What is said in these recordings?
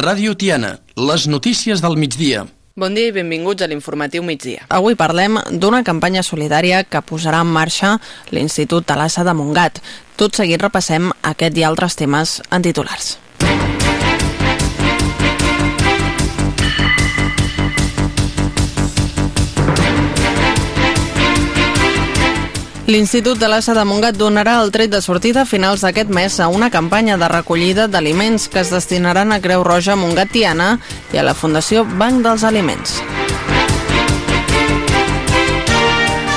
Ràdio Tiana, les notícies del migdia. Bon dia i benvinguts a l'informatiu migdia. Avui parlem d'una campanya solidària que posarà en marxa l'Institut Talassa de Montgat. Tot seguit repassem aquest i altres temes en titulars. L'Institut de l'Assa de Montgat donarà el tret de sortida a finals d'aquest mes a una campanya de recollida d'aliments que es destinaran a Creu Roja Montgat Tiana i a la Fundació Banc dels Aliments.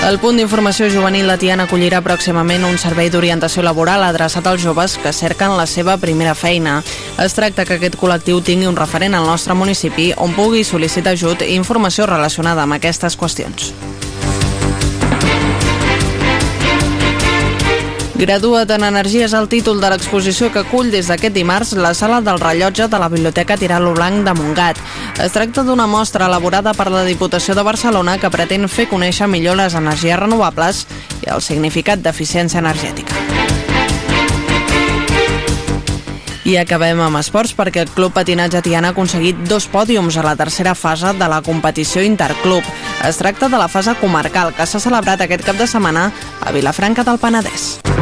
El punt d'informació juvenil de Tiana acollirà pròximament un servei d'orientació laboral adreçat als joves que cerquen la seva primera feina. Es tracta que aquest col·lectiu tingui un referent al nostre municipi on pugui sol·licitar ajut i informació relacionada amb aquestes qüestions. Gradua't en Energia és el títol de l'exposició que acull des d'aquest dimarts la sala del rellotge de la Biblioteca Tiralo Blanc de Montgat. Es tracta d'una mostra elaborada per la Diputació de Barcelona que pretén fer conèixer millor les energies renovables i el significat d'eficiència energètica. I acabem amb esports perquè el Club Patinatge Tiana ha aconseguit dos pòdiums a la tercera fase de la competició Interclub. Es tracta de la fase comarcal que s'ha celebrat aquest cap de setmana a Vilafranca del Penedès.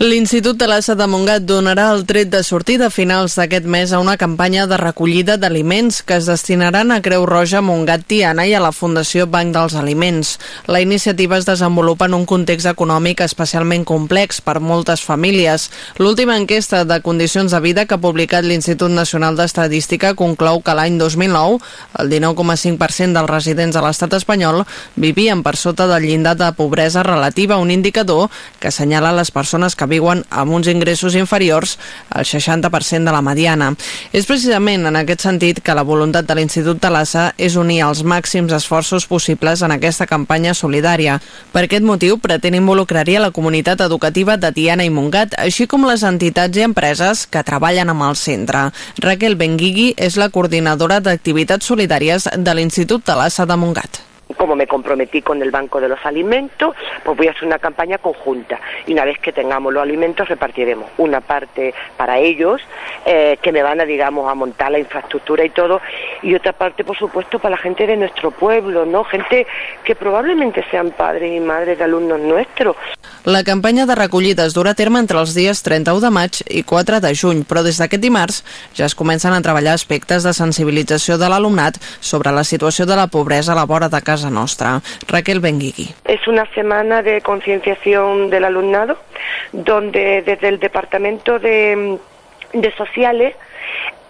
L'Institut de l'Assa de Montgat donarà el tret de sortida a finals d'aquest mes a una campanya de recollida d'aliments que es destinaran a Creu Roja, Montgat Tiana i a la Fundació Banc dels Aliments. La iniciativa es desenvolupa en un context econòmic especialment complex per moltes famílies. L'última enquesta de condicions de vida que ha publicat l'Institut Nacional d'Estadística conclou que l'any 2009 el 19,5% dels residents de l'estat espanyol vivien per sota del llindar de pobresa relativa, un indicador que assenyala les persones que viuen amb uns ingressos inferiors al 60% de la mediana. És precisament en aquest sentit que la voluntat de l'Institut Talassa és unir els màxims esforços possibles en aquesta campanya solidària. Per aquest motiu pretén involucrar-hi la comunitat educativa de Tiana i Montgat, així com les entitats i empreses que treballen amb el centre. Raquel Benguigui és la coordinadora d'activitats solidàries de l'Institut Talassa de Montgat. Como me comprometí con el Banco de los Alimentos, pues voy a hacer una campaña conjunta. Y una vez que tengamos los alimentos, repartiremos una parte para ellos, eh, que me van a, digamos, a montar la infraestructura y todo, y otra parte, por supuesto, para la gente de nuestro pueblo, ¿no? Gente que probablemente sean padres y madres de alumnos nuestros. La campanya de recollida es durà a terme entre els dies 31 de maig i 4 de juny, però des d'aquest dimarts ja es comencen a treballar aspectes de sensibilització de l'alumnat sobre la situació de la pobresa a la vora de casa nostra. Raquel Benguigui. Es una semana de concienciación del alumnado, donde desde el Departamento de, de Sociales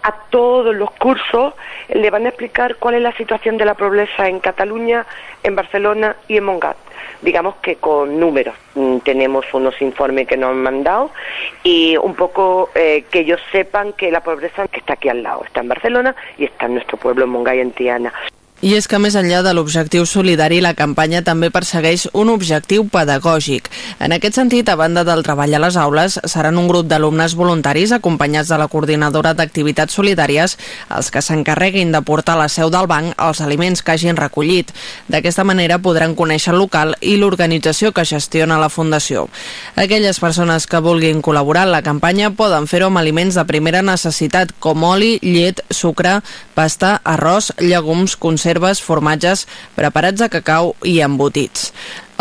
a todos los cursos le van a explicar cuál es la situación de la pobreza en Cataluña, en Barcelona y en Montgat. Digamos que con números. Mm, Tenemos unos informes que nos han mandado y un poco eh, que ellos sepan que la pobreza está aquí al lado, está en Barcelona y está en nuestro pueblo, en Montgat y en Tiana. I és que més enllà de l'objectiu solidari, la campanya també persegueix un objectiu pedagògic. En aquest sentit, a banda del treball a les aules, seran un grup d'alumnes voluntaris acompanyats de la coordinadora d'activitats solidàries els que s'encarreguin de portar a la seu del banc els aliments que hagin recollit. D'aquesta manera podran conèixer el local i l'organització que gestiona la Fundació. Aquelles persones que vulguin col·laborar en la campanya poden fer-ho amb aliments de primera necessitat com oli, llet, sucre, pasta, arròs, llegums, conserves, formatges, preparats de cacau i embotits.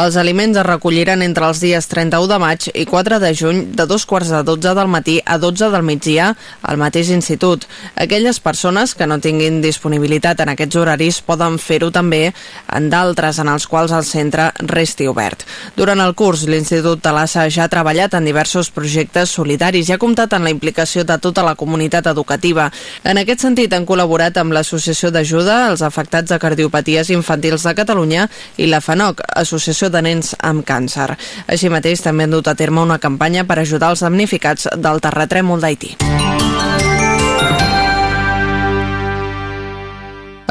Els aliments es recolliran entre els dies 31 de maig i 4 de juny de dos quarts de 12 del matí a 12 del migdia al mateix institut. Aquelles persones que no tinguin disponibilitat en aquests horaris poden fer-ho també en d'altres en els quals el centre resti obert. Durant el curs, l'Institut Talassa ja ha treballat en diversos projectes solidaris i ha comptat en la implicació de tota la comunitat educativa. En aquest sentit, han col·laborat amb l'Associació d'Ajuda als Afectats de Cardiopaties Infantils de Catalunya i la FANOC, Associació de Nens amb Càncer. Així mateix, també han dut a terme una campanya per ajudar els damnificats del terratrèmol d'Haití.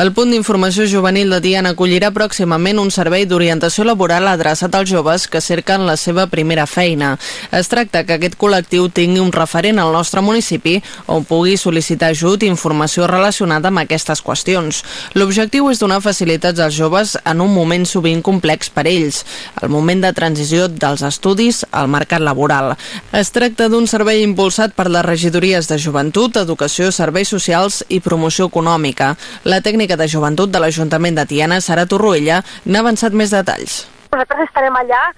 El punt d'informació juvenil de Tiana acollirà pròximament un servei d'orientació laboral adreçat als joves que cerquen la seva primera feina. Es tracta que aquest col·lectiu tingui un referent al nostre municipi on pugui sol·licitar ajut i informació relacionada amb aquestes qüestions. L'objectiu és donar facilitats als joves en un moment sovint complex per ells, el moment de transició dels estudis al mercat laboral. Es tracta d'un servei impulsat per les regidories de joventut, educació, serveis socials i promoció econòmica. La tècnica tècnica de joventut de l'Ajuntament de Tiana, Sara Torroella, n'ha avançat més detalls. Nosaltres estarem allà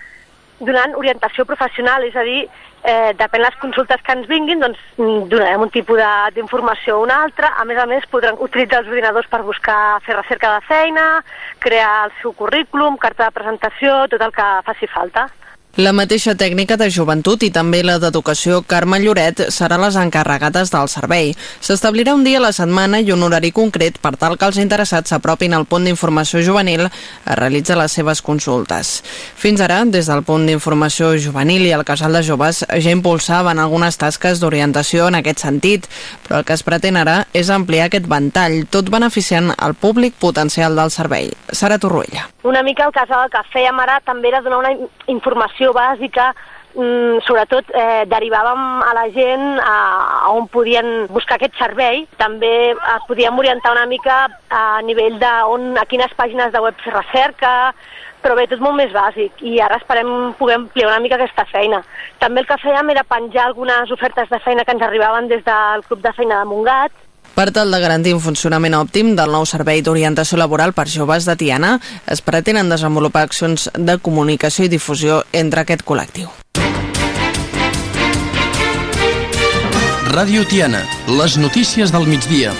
donant orientació professional, és a dir, eh, depèn les consultes que ens vinguin, doncs donarem un tipus d'informació o una altra. A més a més, podran utilitzar els ordinadors per buscar, fer recerca de feina, crear el seu currículum, carta de presentació, tot el que faci falta. La mateixa tècnica de joventut i també la d'educació Carme Lloret serà les encarregades del servei. S'establirà un dia a la setmana i un horari concret per tal que els interessats s'apropin al punt d'informació juvenil a realitzar les seves consultes. Fins ara, des del punt d'informació juvenil i el casal de joves ja impulsaven algunes tasques d'orientació en aquest sentit, però el que es pretén ara és ampliar aquest ventall, tot beneficiant el públic potencial del servei. Sara Torruella. Una mica el casal que fèiem ara també era donar una informació informació bàsica, mm, sobretot eh, derivàvem a la gent a, a on podien buscar aquest servei. També eh, podíem orientar una mica a nivell de on, a quines pàgines de web se recerca, però bé, tot molt més bàsic i ara esperem poder ampliar una mica aquesta feina. També el que fèiem era penjar algunes ofertes de feina que ens arribaven des del Club de Feina de Montgat per tal de garantir un funcionament òptim del nou servei d'orientació laboral per joves de Tiana, es pretenen desenvolupar accions de comunicació i difusió entre aquest col·lectiu. Ràdio Tiana, les notícies del migdia.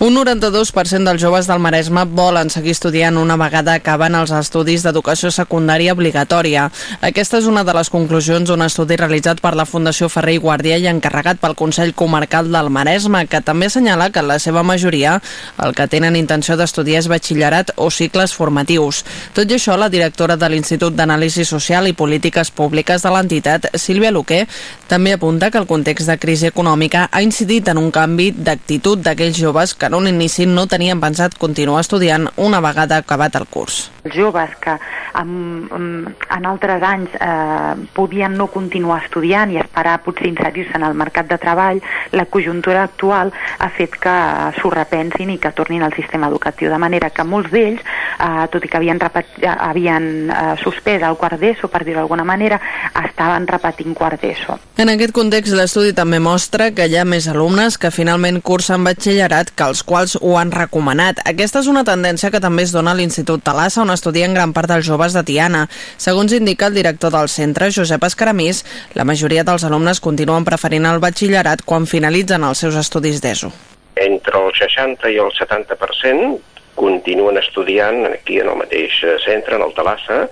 Un 92% dels joves del Maresme volen seguir estudiant una vegada acaben els estudis d'educació secundària obligatòria. Aquesta és una de les conclusions d'un estudi realitzat per la Fundació Ferrer i Guàrdia i encarregat pel Consell Comarcal del Maresme, que també assenyala que la seva majoria el que tenen intenció d'estudiar és batxillerat o cicles formatius. Tot i això, la directora de l'Institut d'Anàlisi Social i Polítiques Públiques de l'entitat, Sílvia Luque, també apunta que el context de crisi econòmica ha incidit en un canvi d'actitud d'aquells joves que en un inici no tenien pensat continuar estudiant una vegada acabat el curs. Els joves que en, en altres anys eh, podien no continuar estudiant i esperar potser inserir-se en el mercat de treball, la conjuntura actual ha fet que s'ho repensin i que tornin al sistema educatiu, de manera que molts d'ells, eh, tot i que havien, repet, havien eh, suspès el quart d'ESO, per dir-ho d'alguna manera, estaven repetint quart d'ESO. En aquest context, l'estudi també mostra que hi ha més alumnes que finalment cursen batxillerat que els els quals ho han recomanat. Aquesta és una tendència que també es dona a l'Institut Talassa, on estudien gran part dels joves de Tiana. Segons indica el director del centre, Josep Escaramís, la majoria dels alumnes continuen preferint el batxillerat quan finalitzen els seus estudis d'ESO. Entre el 60 i el 70% continuen estudiant aquí en el mateix eh, centre, en el Talassa,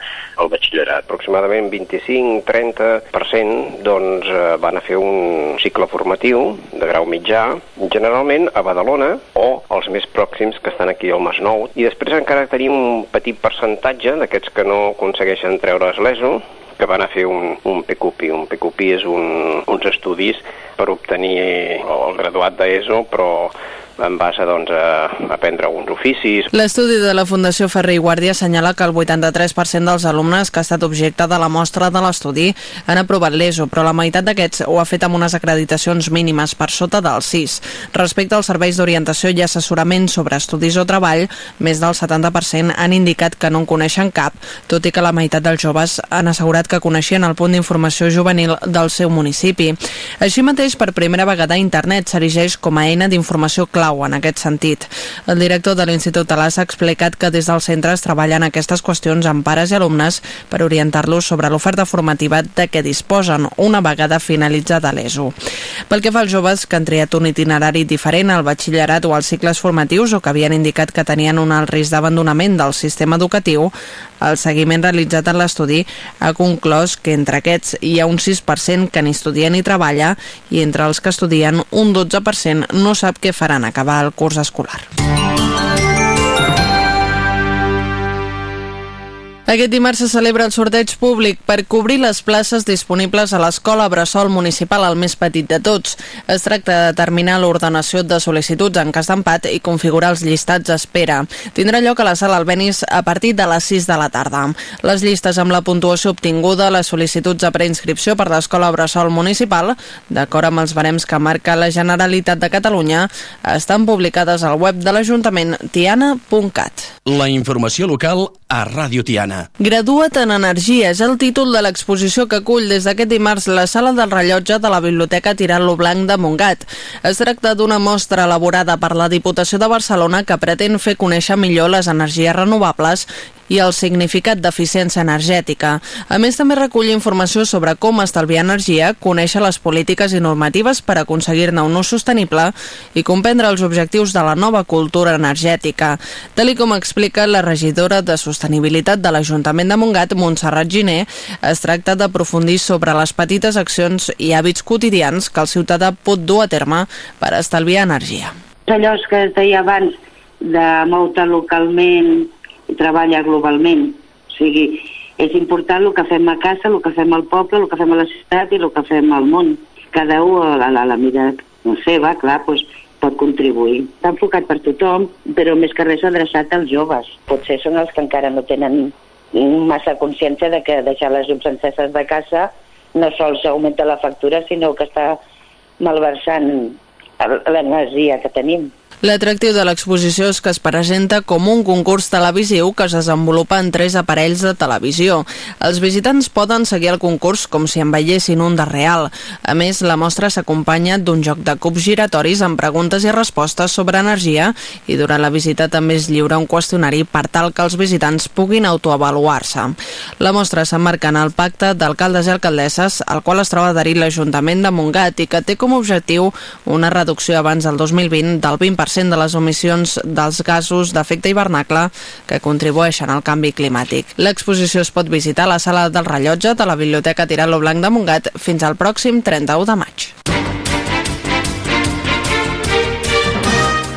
el batxillerat. Aproximadament 25-30% doncs, eh, van a fer un cicle formatiu de grau mitjà, generalment a Badalona o els més pròxims que estan aquí al Masnou. I després encara tenim un petit percentatge d'aquests que no aconsegueixen treure's l'ESO, que van a fer un, un PQP. Un PQP és un, uns estudis per obtenir el graduat d'ESO, però en base doncs, a aprendre alguns oficis. L'estudi de la Fundació Ferrer i Guàrdia assenyala que el 83% dels alumnes que ha estat objecte de la mostra de l'estudi han aprovat l'ESO, però la meitat d'aquests ho ha fet amb unes acreditacions mínimes per sota del 6. Respecte als serveis d'orientació i assessorament sobre estudis o treball, més del 70% han indicat que no en coneixen cap, tot i que la meitat dels joves han assegurat que coneixien el punt d'informació juvenil del seu municipi. Així mateix, per primera vegada, internet s'erigeix com a eina d'informació clau clau en aquest sentit. El director de l'Institut Talàs ha explicat que des dels centres treballen aquestes qüestions amb pares i alumnes per orientar-los sobre l'oferta formativa de què disposen una vegada finalitzada l'ESO. Pel que fa als joves que han triat un itinerari diferent al batxillerat o als cicles formatius o que havien indicat que tenien un alt risc d'abandonament del sistema educatiu, el seguiment realitzat en l'estudi ha conclòs que entre aquests hi ha un 6% que ni estudia ni treballa i entre els que estudien un 12% no sap què faran acabar el curs escolar. Aquest dimarts se celebra el sorteig públic per cobrir les places disponibles a l'Escola Bressol Municipal, el més petit de tots. Es tracta de determinar l'ordenació de sol·licituds en cas d'empat i configurar els llistats d'espera. Tindrà lloc a la sala Albenis a partir de les 6 de la tarda. Les llistes amb la puntuació obtinguda, les sol·licituds de preinscripció per l'Escola Bressol Municipal, d'acord amb els barems que marca la Generalitat de Catalunya, estan publicades al web de l'Ajuntament tiana.cat. La informació local a Ràdio Tiana. Gradua't en Energia és el títol de l'exposició que acull des d'aquest dimarts la sala del rellotge de la Biblioteca Tirant-lo Blanc de Montgat. Es tracta d'una mostra elaborada per la Diputació de Barcelona que pretén fer conèixer millor les energies renovables i el significat d'eficiència energètica. A més, també recull informació sobre com estalviar energia, conèixer les polítiques i normatives per aconseguir-ne un ús sostenible i comprendre els objectius de la nova cultura energètica. Tal com explica la regidora de Sostenibilitat de l'Ajuntament de Montgat, Montserrat Giné, es tracta d'aprofundir sobre les petites accions i hàbits quotidians que el ciutadà pot dur a terme per estalviar energia. Allò que es deia abans de moure localment, treballa globalment. O sigui, és important el que fem a casa, el que fem al poble, el que fem a la ciutat i el que fem al món. Cada un a la, a la mida no seva, clar, doncs, pot contribuir. Està enfocat per tothom, però més que res adreçat als joves. Potser són els que encara no tenen massa consciència de que deixar les llums enceses de casa no sols augmenta la factura, sinó que està malversant l'energia que tenim. L'atractiu de l'exposició és que es presenta com un concurs televisiu que es desenvolupa en tres aparells de televisió. Els visitants poden seguir el concurs com si en veiessin un de real. A més, la mostra s'acompanya d'un joc de cubs giratoris amb preguntes i respostes sobre energia i durant la visita també es lliura un qüestionari per tal que els visitants puguin autoavaluar-se. La mostra s'emmarca en el pacte d'alcaldes i alcaldesses, al qual es troba adherit l'Ajuntament de Montgat i que té com a objectiu una reducció abans del 2020 del 20% 20% de les emissions dels gasos d'efecte hivernacle que contribueixen al canvi climàtic. L'exposició es pot visitar a la sala del rellotge de la Biblioteca Tirant-lo Blanc de Montgat fins al pròxim 31 de maig.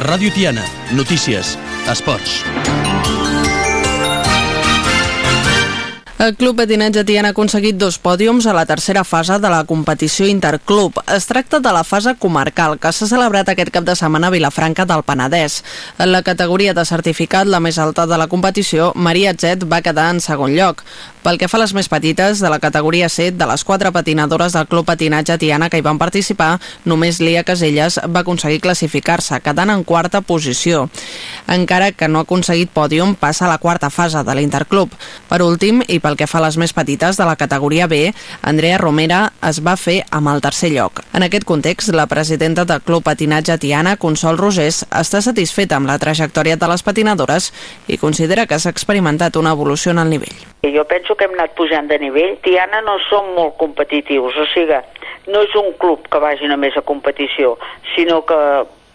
Ràdio Tiana. Notícies. Esports. El Club Patinatge Tiana ha aconseguit dos pòdiums a la tercera fase de la competició Interclub. Es tracta de la fase comarcal, que s'ha celebrat aquest cap de setmana a Vilafranca del Penedès. En la categoria de certificat, la més alta de la competició, Maria Zet va quedar en segon lloc. Pel que fa a les més petites, de la categoria C, de les quatre patinadores del Club Patinatge Tiana que hi van participar, només Lia Caselles va aconseguir classificar-se, quedant en quarta posició. Encara que no ha aconseguit pòdium, passa a la quarta fase de l'Interclub. Per últim, i pel que fa a les més petites de la categoria B, Andrea Romera es va fer amb el tercer lloc. En aquest context, la presidenta del Club Patinatge Tiana, Consol Rosés, està satisfeta amb la trajectòria de les patinadores i considera que s'ha experimentat una evolució en el nivell. Jo penso que hem anat pujant de nivell. Tiana no som molt competitius, o sigui, no és un club que vagi només a competició, sinó que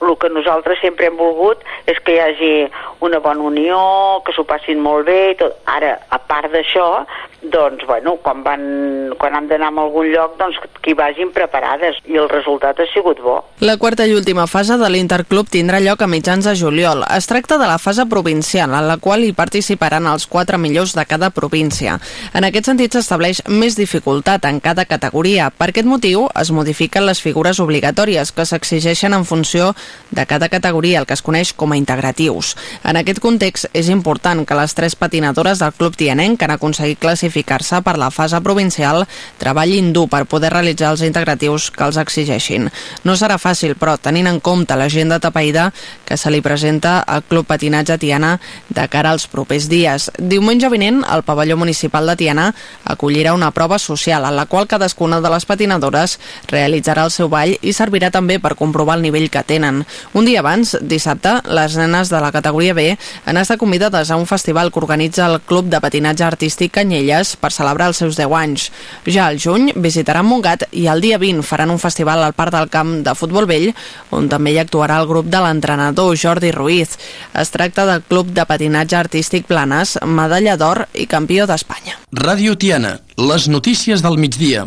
el que nosaltres sempre hem volgut és que hi hagi una bona unió, que s'ho passin molt bé i tot. Ara, a part d'això, doncs, bueno, quan, van, quan han d'anar a algun lloc, doncs que hi vagin preparades i el resultat ha sigut bo. La quarta i última fase de l'Interclub tindrà lloc a mitjans de juliol. Es tracta de la fase provincial, en la qual hi participaran els quatre millors de cada província. En aquest sentit s'estableix més dificultat en cada categoria. Per aquest motiu es modifiquen les figures obligatòries que s'exigeixen en funció de cada categoria, el que es coneix com a integratius. En aquest context és important que les tres patinadores del Club Tianenc que han aconseguit classificar classificar-se per la fase provincial treballin dur per poder realitzar els integratius que els exigeixin. No serà fàcil, però tenint en compte l'agenda tapaïda que se li presenta al Club Patinatge Tiana de cara als propers dies. Diumenge vinent, el pavelló municipal de Tiana acollirà una prova social en la qual cadascuna de les patinadores realitzarà el seu ball i servirà també per comprovar el nivell que tenen. Un dia abans, dissabte, les nenes de la categoria B han estat convidades a un festival que organitza el Club de Patinatge Artístic Canyelles per celebrar els seus 10 anys. Ja al juny visitaran Montgat i el dia 20 faran un festival al Parc del Camp de Futbol Vell, on també hi actuarà el grup de l'entrenador Jordi Ruiz. Es tracta del Club de Patinatge Artístic Planes, medalla d'or i campió d'Espanya. Ràdio Tiana, les notícies del migdia.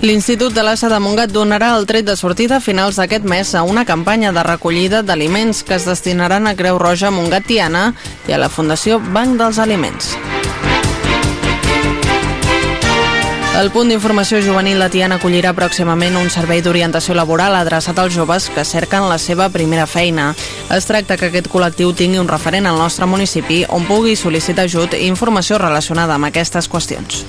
L'Institut de l'Assa de Montgat donarà el tret de sortida a finals d'aquest mes a una campanya de recollida d'aliments que es destinaran a Creu Roja Montgat Tiana i a la Fundació Banc dels Aliments. El punt d'informació juvenil de Tiana acollirà pròximament un servei d'orientació laboral adreçat als joves que cerquen la seva primera feina. Es tracta que aquest col·lectiu tingui un referent al nostre municipi on pugui sol·licitar ajut i informació relacionada amb aquestes qüestions.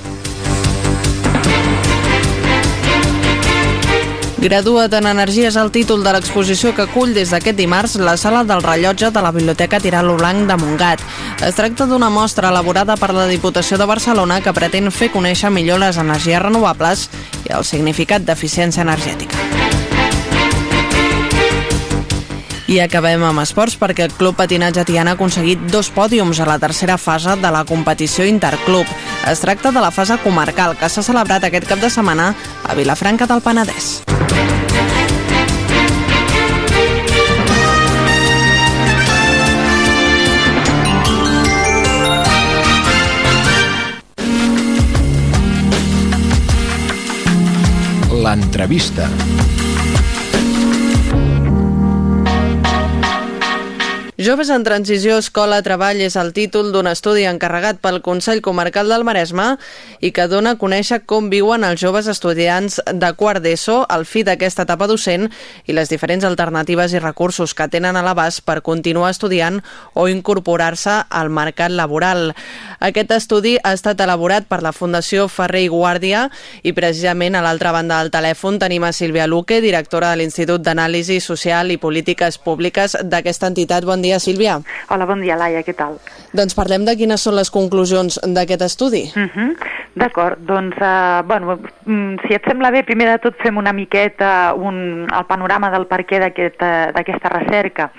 Gradua't en Energia és el títol de l'exposició que acull des d'aquest dimarts la sala del rellotge de la Biblioteca Tiralo Blanc de Montgat. Es tracta d'una mostra elaborada per la Diputació de Barcelona que pretén fer conèixer millor les energies renovables i el significat d'eficiència energètica. I acabem amb esports perquè el Club Patinatge Tiana ha aconseguit dos pòdiums a la tercera fase de la competició Interclub. Es tracta de la fase comarcal que s'ha celebrat aquest cap de setmana a Vilafranca del Penedès. L'entrevista. Joves en transició escola-treball és el títol d'un estudi encarregat pel Consell Comarcal del Maresme i que dona a conèixer com viuen els joves estudiants de quart d'ESO al fi d'aquesta etapa docent i les diferents alternatives i recursos que tenen a l'abast per continuar estudiant o incorporar-se al mercat laboral. Aquest estudi ha estat elaborat per la Fundació Ferrer i Guàrdia i precisament a l'altra banda del telèfon tenim a Sílvia Luque, directora de l'Institut d'Anàlisi Social i Polítiques Públiques d'aquesta entitat. Bon dia dia, Sílvia. Hola, bon dia, Laia, què tal? Doncs parlem de quines són les conclusions d'aquest estudi. Uh mhm. -huh. D'acord, doncs, uh, bueno, mm, si et sembla bé, primer de tot fem una miqueta un, el panorama del perquè d'aquesta aquest, recerca.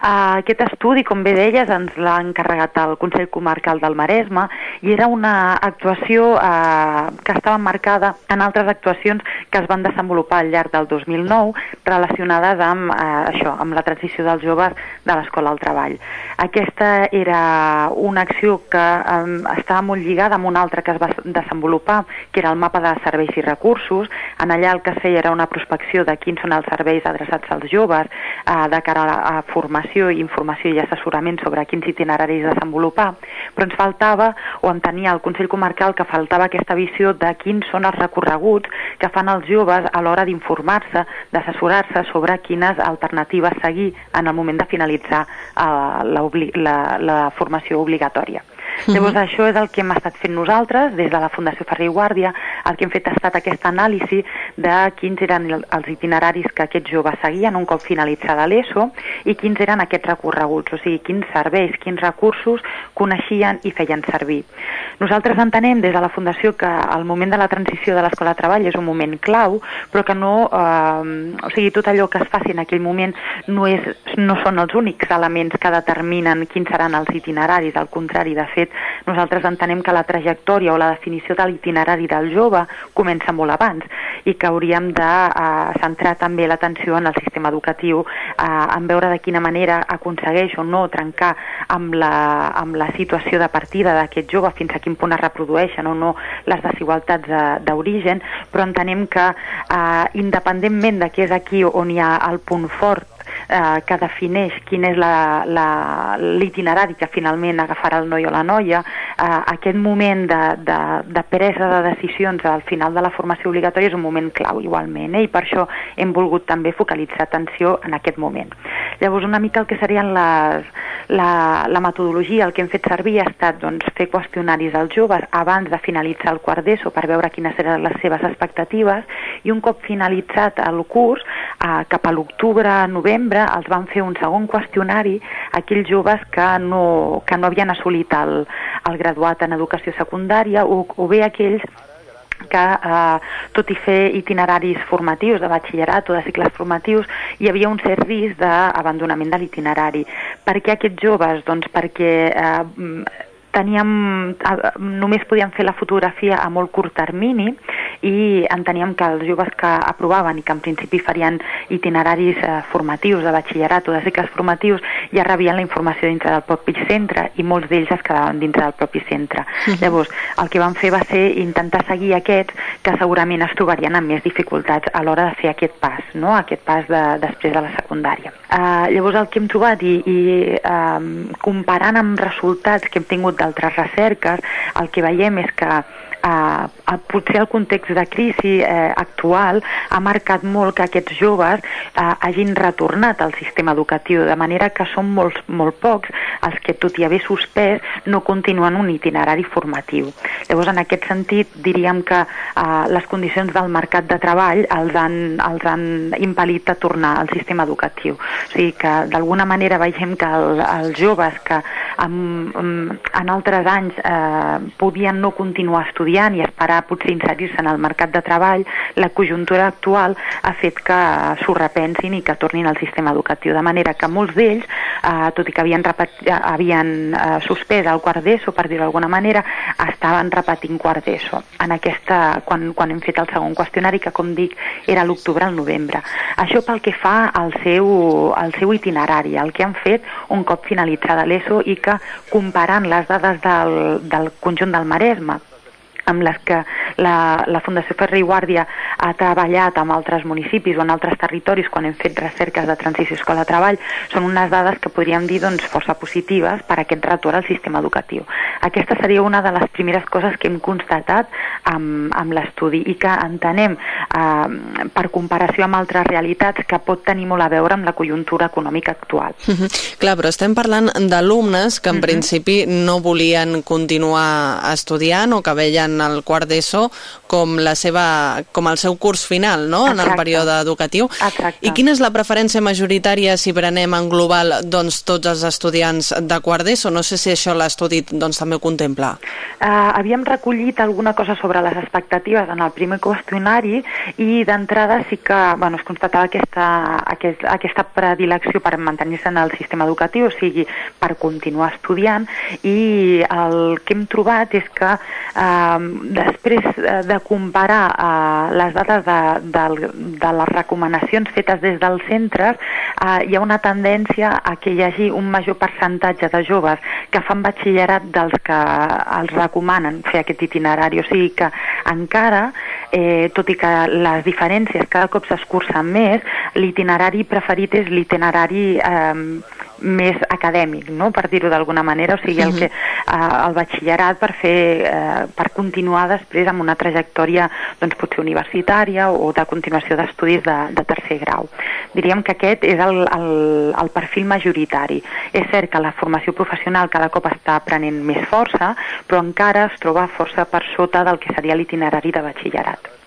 Uh, aquest estudi, com bé deies, ens l'ha encarregat el Consell Comarcal del Maresme i era una actuació uh, que estava marcada en altres actuacions que es van desenvolupar al llarg del 2009 relacionades amb uh, això, amb la transició dels joves de l'escola al treball. Aquesta era una acció que um, estava molt lligada amb una altra que es va desenvolupar, que era el mapa de serveis i recursos. En allà el que feia era una prospecció de quins són els serveis adreçats als joves, uh, de cara a, a formació, informació i assessorament sobre quins itineraris desenvolupar, però ens faltava, o entenia el Consell Comarcal que faltava aquesta visió de quins són els recorreguts que fan els joves a l'hora d'informar-se, d'assessorar-se sobre quines alternatives seguir en el moment de finalitzar uh, la, la, la formació obligatòria. -huh. Llavors això és el que hem estat fent nosaltres des de la Fundació Ferrer i Guàrdia, el que hem fet ha estat aquesta anàlisi de quins eren els itineraris que aquests joves seguien un cop finalitzada l'ESO i quins eren aquests recorreguts, o sigui, quins serveis, quins recursos coneixien i feien servir. Nosaltres entenem des de la Fundació que el moment de la transició de l'escola de treball és un moment clau, però que no, eh, o sigui, tot allò que es faci en aquell moment no, és, no són els únics elements que determinen quins seran els itineraris, al contrari, de fet, nosaltres entenem que la trajectòria o la definició de l'itinerari del jove comença molt abans i que hauríem de uh, centrar també l'atenció en el sistema educatiu, uh, en veure de quina manera aconsegueix o no trencar amb la, amb la situació de partida d'aquest jove, fins a quin punt es reprodueixen o no les desigualtats d'origen, però entenem que uh, independentment de què és aquí on hi ha el punt fort eh, que defineix quin és l'itinerari que finalment agafarà el noi o la noia, eh, aquest moment de, de, de presa de decisions al final de la formació obligatòria és un moment clau igualment, eh? i per això hem volgut també focalitzar atenció en aquest moment. Llavors, una mica el que serien les, la, la metodologia, el que hem fet servir ha estat doncs, fer qüestionaris als joves abans de finalitzar el quart d'ESO per veure quines eren les seves expectatives i un cop finalitzat el curs, eh, cap a l'octubre-novembre, els van fer un segon qüestionari a aquells joves que no, que no havien assolit el, el graduat en educació secundària o, o bé aquells que eh, tot i fer itineraris formatius de batxillerat o de cicles formatius hi havia un cert risc d'abandonament de l'itinerari. Per què aquests joves? Doncs perquè eh, teníem, només podíem fer la fotografia a molt curt termini i enteníem que els joves que aprovaven i que en principi farien itineraris eh, formatius de batxillerat o de cicles formatius ja rebien la informació dintre del propi centre i molts d'ells es quedaven dintre del propi centre. Uh -huh. Llavors, el que vam fer va ser intentar seguir aquests que segurament es trobarien amb més dificultats a l'hora de fer aquest pas, no? aquest pas de, després de la secundària. Uh, llavors, el que hem trobat i, i uh, comparant amb resultats que hem tingut d'altres recerques, el que veiem és que eh, potser el context de crisi eh, actual ha marcat molt que aquests joves eh, hagin retornat al sistema educatiu, de manera que són molts, molt pocs els que, tot i haver suspès, no continuen un itinerari formatiu. Llavors, en aquest sentit, diríem que eh, les condicions del mercat de treball els han, els han impel·lit a tornar al sistema educatiu. O sigui que, d'alguna manera, veiem que el, els joves que en, en altres anys eh, podien no continuar estudiant i esperar potser inserir-se en el mercat de treball, la conjuntura actual ha fet que s'ho repensin i que tornin al sistema educatiu. De manera que molts d'ells, eh, tot i que havien, repetit, havien eh, suspès el quart d'ESO, per dir-ho d'alguna manera, estaven repetint quart d'ESO en aquesta, quan, quan hem fet el segon qüestionari, que com dic era l'octubre al novembre. Això pel que fa al seu, al seu itinerari, el que han fet un cop finalitzada l'ESO i que comparant les dades del, del conjunt del Maresme amb les que la, la Fundació Ferrer i Guàrdia ha treballat amb altres municipis o en altres territoris quan hem fet recerques de transició escola-treball, són unes dades que podríem dir doncs, força positives per a aquest retorn al sistema educatiu. Aquesta seria una de les primeres coses que hem constatat amb, amb l'estudi i que entenem eh, per comparació amb altres realitats que pot tenir molt a veure amb la conjuntura econòmica actual. Mhm. -huh. Clar, però estem parlant d'alumnes que en mhm. -huh. principi no volien continuar estudiant o que veien el quart d'ESO com, la seva, com el seu curs final no? en el període educatiu. Exacte. I quina és la preferència majoritària si prenem en global doncs, tots els estudiants de quart d'ESO? No sé si això l'estudi doncs, també ho contempla. Uh, havíem recollit alguna cosa sobre les expectatives en el primer qüestionari i d'entrada sí que bueno, es constatava aquesta, aquest, aquesta predilecció per mantenir-se en el sistema educatiu, o sigui, per continuar estudiant, i el que hem trobat és que eh, després eh, de comparar eh, les dades de, de, de les recomanacions fetes des dels centres, eh, hi ha una tendència a que hi hagi un major percentatge de joves que fan batxillerat dels que els recomanen fer aquest itinerari. O sigui que encara, eh, tot i que les diferències cada cop s'escurcen més, l'itinerari preferit és l'itinerari eh, més acadèmic, no? per dir-ho d'alguna manera, o sigui, el, que, eh, el batxillerat per fer, eh, per continuar després amb una trajectòria doncs, potser universitària o de continuació d'estudis de, de tercer grau. Diríem que aquest és el, el, el perfil majoritari. És cert que la formació professional cada cop està prenent més força, però encara es troba força per sota del que seria l'itinerari de batxillerat.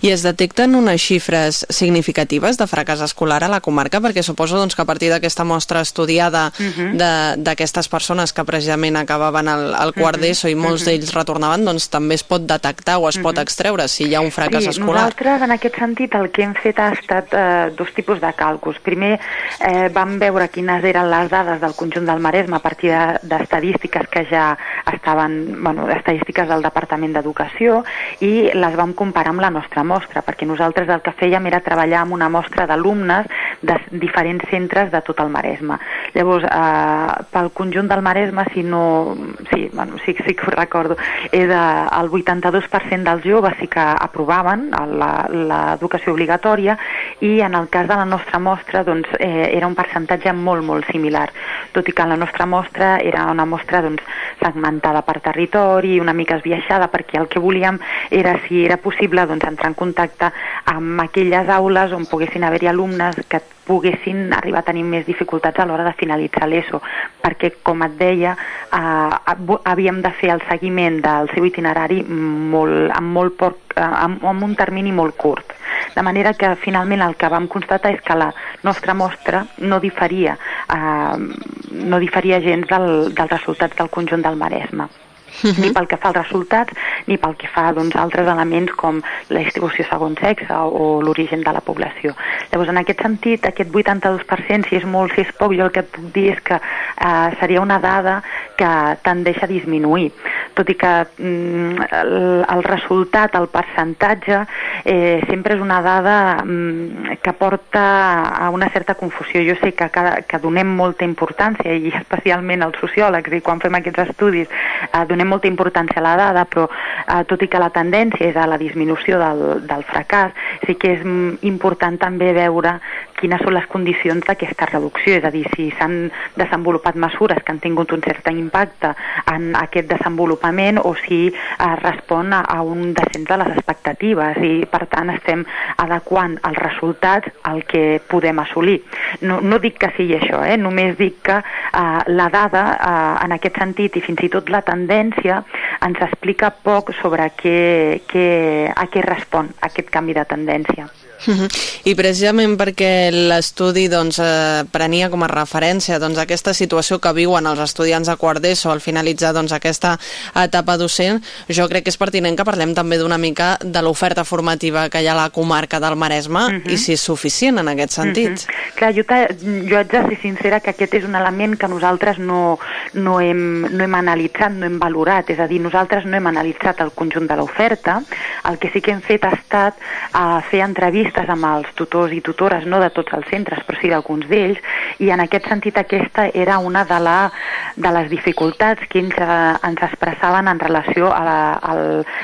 I es detecten unes xifres significatives de fracàs escolar a la comarca? Perquè suposo doncs, que a partir d'aquesta mostra estudiada uh mhm. -huh. d'aquestes persones que precisament acabaven el, el quart uh mhm. -huh. d'ESO i molts uh mhm. -huh. d'ells retornaven, doncs també es pot detectar o es uh -huh. pot extreure si hi ha un fracàs sí, escolar. Nosaltres, en aquest sentit, el que hem fet ha estat eh, dos tipus de càlculs. Primer, eh, vam veure quines eren les dades del conjunt del Maresme a partir d'estadístiques de, que ja estaven, bueno, estadístiques del Departament d'Educació i les vam comparar amb la nostra mostra, perquè nosaltres el que fèiem era treballar amb una mostra d'alumnes de diferents centres de tot el Maresme. Llavors, eh, pel conjunt del Maresme, si no... Sí, bueno, sí, sí que ho recordo, eh, el 82% dels joves sí que aprovaven l'educació obligatòria i en el cas de la nostra mostra doncs, eh, era un percentatge molt, molt similar, tot i que la nostra mostra era una mostra doncs, segmentada per territori, una mica esbiaixada, perquè el que volíem era, si era possible, doncs, entrar en contacte amb aquelles aules on poguessin haver-hi alumnes que poguessin arribar a tenir més dificultats a l'hora de finalitzar l'ESO, perquè, com et deia, eh, havíem de fer el seguiment del seu itinerari molt, amb, molt poc, eh, amb, amb un termini molt curt. De manera que finalment el que vam constatar és que la nostra mostra no diferia, eh, no diferia gens del, dels resultats del conjunt del Maresme uh -huh. ni pel que fa als resultats, ni pel que fa doncs, altres elements com la distribució segons sexe o, o l'origen de la població. Llavors, en aquest sentit, aquest 82%, si és molt, si és poc, jo el que et puc dir és que eh, seria una dada que tendeix a disminuir. Tot i que mm, el, el resultat, el percentatge, eh, sempre és una dada mm, que porta a una certa confusió. Jo sé que, que, que donem molta importància, i especialment els sociòlegs, i quan fem aquests estudis, eh, donem molta importància a la dada, però eh, tot i que la tendència és a la disminució del, del fracàs, sí que és mm, important també veure quines són les condicions d'aquesta reducció, és a dir, si s'han desenvolupat mesures que han tingut un cert impacte en aquest desenvolupament o si eh, respon a, a un descens de les expectatives i, per tant, estem adequant els resultats al que podem assolir. No, no dic que sigui això, eh? només dic que eh, la dada, eh, en aquest sentit, i fins i tot la tendència, ens explica poc sobre què, què, a què respon aquest canvi de tendència. I precisament perquè l'estudi doncs, eh, prenia com a referència doncs, aquesta situació que viuen els estudiants de quart d'ESO al finalitzar doncs, aquesta etapa docent, jo crec que és pertinent que parlem també d'una mica de l'oferta formativa que hi ha a la comarca del Maresme uh -huh. i si és suficient en aquest sentit. Uh -huh. Clar, jo, jo haig de ser sincera que aquest és un element que nosaltres no, no, hem, no hem analitzat, no hem valorat, és a dir, nosaltres no hem analitzat el conjunt de l'oferta, el que sí que hem fet ha estat uh, fer entrevistes entrevistes amb els tutors i tutores, no de tots els centres, però sí d'alguns d'ells, i en aquest sentit aquesta era una de, la, de les dificultats que ells eh, ens expressaven en relació a la, a,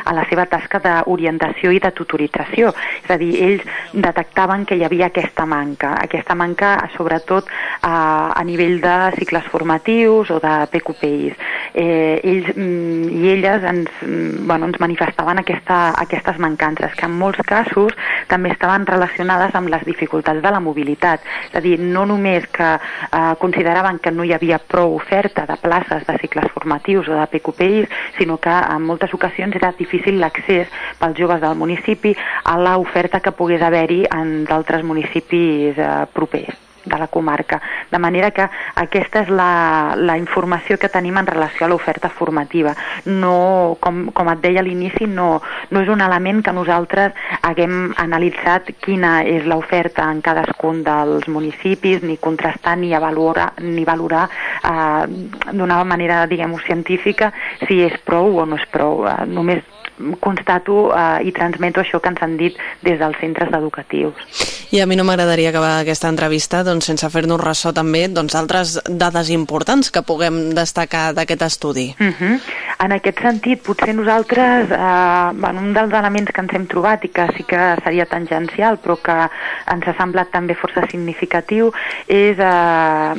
a la seva tasca d'orientació i de tutorització. És a dir, ells detectaven que hi havia aquesta manca, aquesta manca sobretot a, a nivell de cicles formatius o de PQPIs. Eh, ells mm, i elles ens, mm, bueno, ens manifestaven aquesta, aquestes mancances, que en molts casos també estaven relacionades amb les dificultats de la mobilitat. És a dir, no només que eh, consideraven que no hi havia prou oferta de places de cicles formatius o de PQPIs, sinó que en moltes ocasions era difícil l'accés pels joves del municipi a l'oferta que pogués haver-hi en d'altres municipis eh, propers de la comarca. De manera que aquesta és la, la informació que tenim en relació a l'oferta formativa. No, com, com et deia a l'inici, no, no és un element que nosaltres haguem analitzat quina és l'oferta en cadascun dels municipis, ni contrastar ni avaluar, ni valorar eh, d'una manera, diguem-ho, científica si és prou o no és prou. Eh, només constato eh, i transmeto això que ens han dit des dels centres educatius. I a mi no m'agradaria acabar aquesta entrevista doncs, sense fer-nos ressò també doncs, d'altres doncs, dades importants que puguem destacar d'aquest estudi. Uh mhm. -huh. En aquest sentit, potser nosaltres, eh, bueno, un dels elements que ens hem trobat i que sí que seria tangencial, però que ens ha semblat també força significatiu, és eh,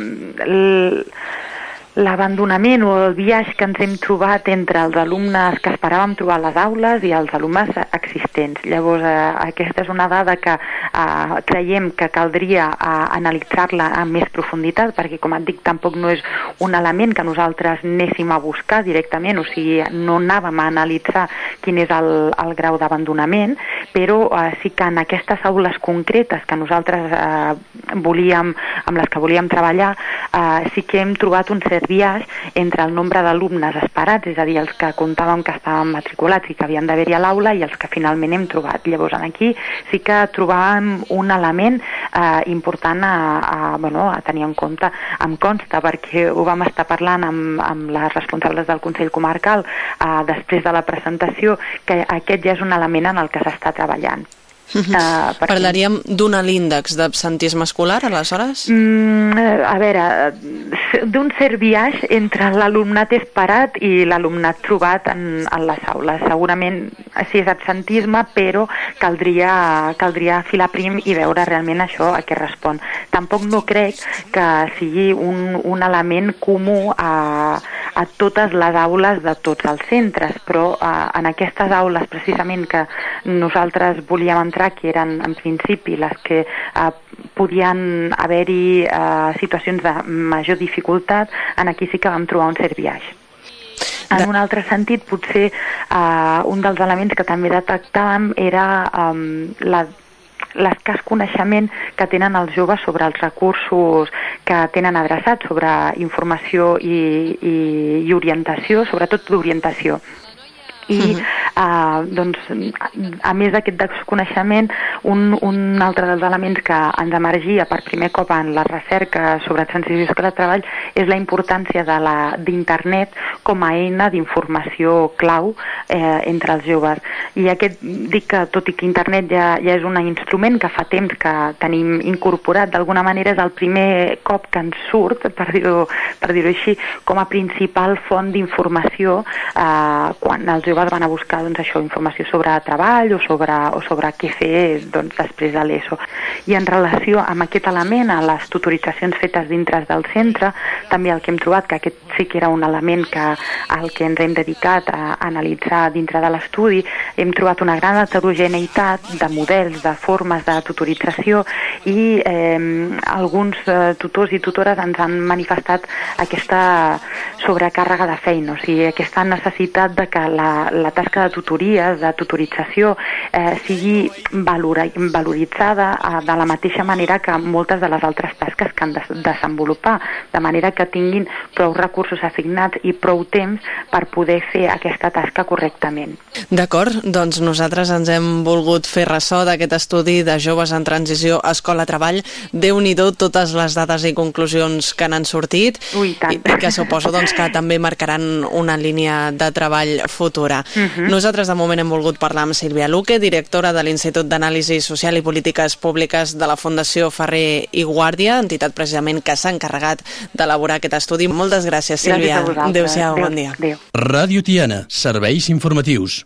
l'abandonament o el viatge que ens hem trobat entre els alumnes que esperàvem trobar a les aules i els alumnes existents. Llavors, eh, aquesta és una dada que eh, creiem que caldria eh, analitzar-la amb més profunditat, perquè, com et dic, tampoc no és un element que nosaltres anéssim a buscar directament, o sigui, no anàvem a analitzar quin és el, el grau d'abandonament, però eh, sí que en aquestes aules concretes que nosaltres eh, volíem, amb les que volíem treballar, eh, sí que hem trobat un cert biaix entre el nombre d'alumnes esperats, és a dir, els que comptàvem que estaven matriculats i que havien d'haver-hi a l'aula i els que finalment hem trobat. Llavors, aquí sí que trobàvem un element eh, important a, a, bueno, a tenir en compte. Em consta, perquè ho vam estar parlant amb, amb les responsables del Consell Comarcal eh, després de la presentació, que aquest ja és un element en el que s'està treballant. Uh, per Parlaríem d'un alt índex d'absentisme escolar, aleshores? Mm, a veure, d'un cert viatge entre l'alumnat esperat i l'alumnat trobat en, en les aules. Segurament sí és absentisme, però caldria, caldria filar prim i veure realment això a què respon. Tampoc no crec que sigui un, un element comú a, a totes les aules de tots els centres, però a, eh, en aquestes aules precisament que nosaltres volíem entrar entrar, que eren en principi les que eh, podien haver-hi eh, situacions de major dificultat, en aquí sí que vam trobar un cert viatge. En un altre sentit, potser eh, un dels elements que també detectàvem era eh, la l'escàs coneixement que tenen els joves sobre els recursos que tenen adreçats, sobre informació i, i, i orientació, sobretot d'orientació i uh eh, doncs, a més d'aquest desconeixement un, un altre dels elements que ens emergia per primer cop en la recerca sobre transició escolar de treball és la importància d'internet com a eina d'informació clau eh, entre els joves. I aquest dic que tot i que internet ja, ja és un instrument que fa temps que tenim incorporat d'alguna manera és el primer cop que ens surt per dir-ho per dir així com a principal font d'informació eh, quan els joves van a buscar doncs, això, informació sobre treball o sobre, o sobre què fer doncs, després de l'ESO. I en relació amb aquest element, a les tutoritzacions fetes dintre del centre, també el que hem trobat, que aquest sí que era un element que al que ens hem dedicat a analitzar dintre de l'estudi, hem trobat una gran heterogeneïtat de models, de formes de tutorització i eh, alguns eh, tutors i tutores ens han manifestat aquesta sobrecàrrega de feina, o sigui, aquesta necessitat de que la, la tasca de tutories, de tutorització, eh, sigui valora, valoritzada eh, de la mateixa manera que moltes de les altres tasques que han de desenvolupar, de manera que tinguin prou recursos assignats i prou temps per poder fer aquesta tasca correctament. D'acord, doncs nosaltres ens hem volgut fer ressò d'aquest estudi de joves en transició escola-treball. Déu-n'hi-do totes les dades i conclusions que n'han sortit Ui, tant. i que suposo doncs, que també marcaran una línia de treball futura. Uh Mhm. -huh. Nosaltres de moment hem volgut parlar amb Sílvia Luque, directora de l'Institut d'Anàlisi Social i Polítiques Públiques de la Fundació Ferrer i Guàrdia, entitat precisament que s'ha encarregat d'elaborar aquest estudi. Moltes gràcies, Sílvia. Gràcies a vosaltres. Adéu-siau, Adéu. bon dia. Adéu. Ràdio Tiana, serveis informatius.